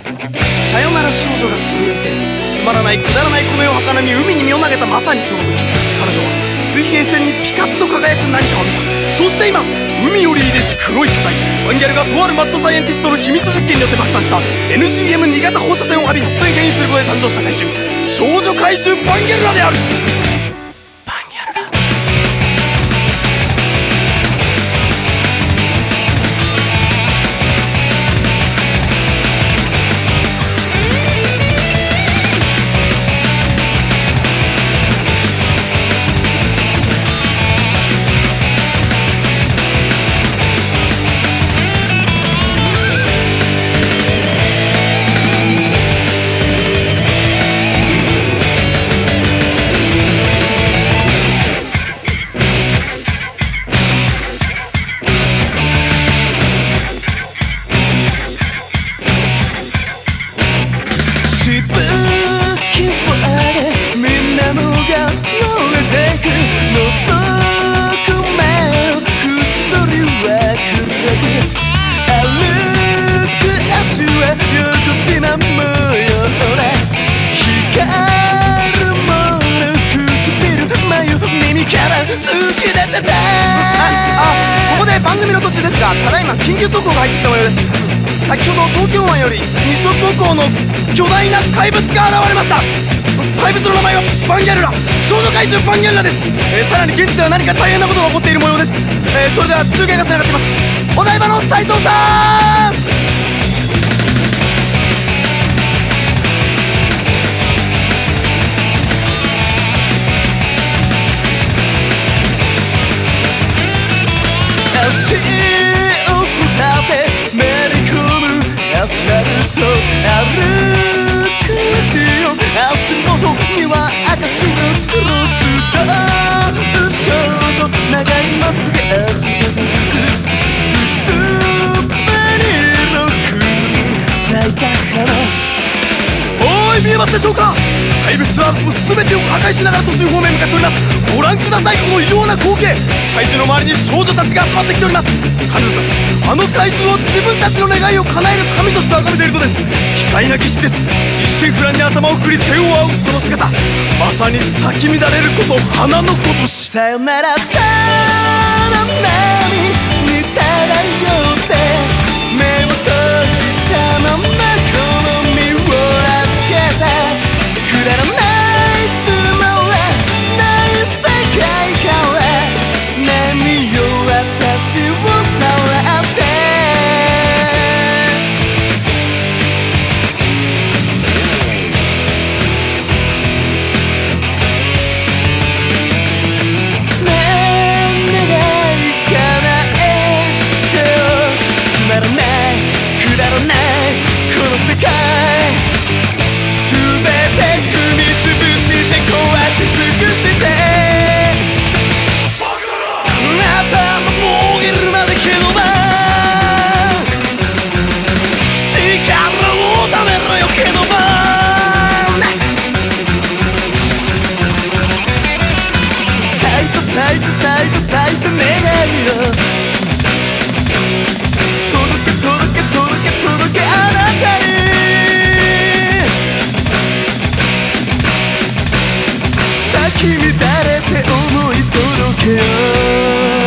さよなら少女がつぶやいてつまらないくだらないこの世儚み海に身を投げたまさにその時彼女は水平線にピカッと輝く何かを見た。そして今海よりいでし黒い巨体。ワンギャルがとあるマッドサイエンティストの秘密実験によって爆散した。NGM2 型放射線を浴び発電変異することで誕生した怪獣。少女怪獣バンギャルラである突き出てあここで番組の途中ですがただいま緊急速報が入ってきた模様です。先ほど東京湾より二足歩行の巨大な怪物が現れました。怪物の名前はバンギャルラ。少女怪獣バンギャルラです、えーさらに現地では何か大変なことが起こっている模様です、えーそれでは中継がつながっています。お台場の斉藤さんますでしょうか？怪物はもう全てを破壊しながら都心方面に向かっております。ご覧くださいこの異様な光景。怪獣の周りに少女たちが集まってきております。彼女たちあの怪獣を自分たちの願いを叶える神として崇めているのです。奇怪な儀式です。一心不乱に頭を振り手を仰ぐその姿。まさに咲き乱れること花のことし。さよならたら波にたらよって咲いた咲いた咲いた願いを届け届け届け届けあなたに。咲き乱れて思い届けよ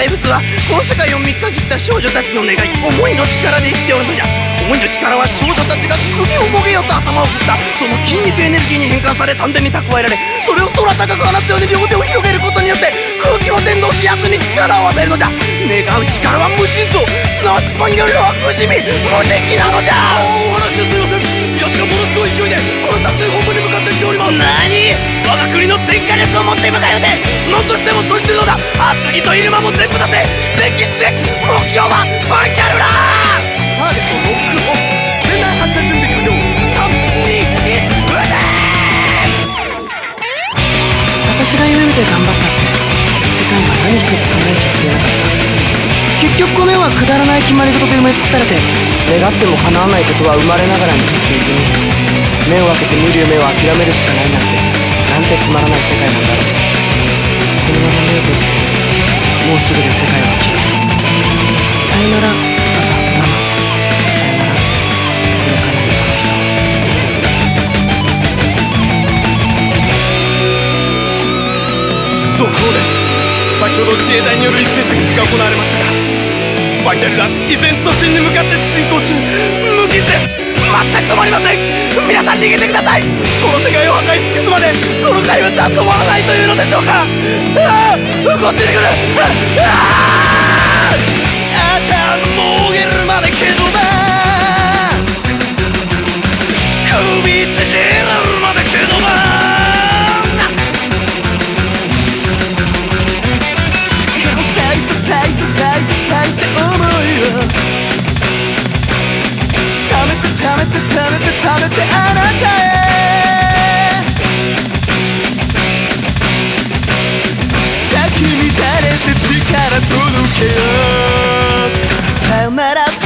怪物はこの世界を見限った少女たちの願い思いの力で生きておるのじゃ思いの力は少女たちが首をもげよと頭を振った。その筋肉エネルギーに変換され丹田に蓄えられそれを空高く放つように両手を広げることによって空気を伝導し奴に力を与えるのじゃ願う力は無尽蔵すなわちパンギャルは不死身無敵なのじゃ。お話すいません。やつがものすごい勢いでこの撮影本部に向かってきております何我が国の全火力を持って向かうて。何としてもそしてどうだ。厚木と入間も全部出せ。全機出目標はパンギャルラターゲットロックオフ全内発射準備完了。3 2 1撃て私で頑張った。って世界は何一つ叶えちゃくれなかった結局この世はくだらない決まり事で埋め尽くされて。願っても叶わないことは生まれながらに決していずに目を開けて見る夢を諦めるしかないなんて。てつまらない世界なんだろうこのまま目を閉じてもうすぐで世界は消えるさよならパパママさよなら届かない続報です。先ほど自衛隊による一斉射撃が行われましたがバイタルラン依然都心に向かって進行中。全く止まりません。皆さん逃げてください。この世界を破壊し尽くすまでこの怪物は止まらないというのでしょうか。ああ怒ってくる。ああ shut up.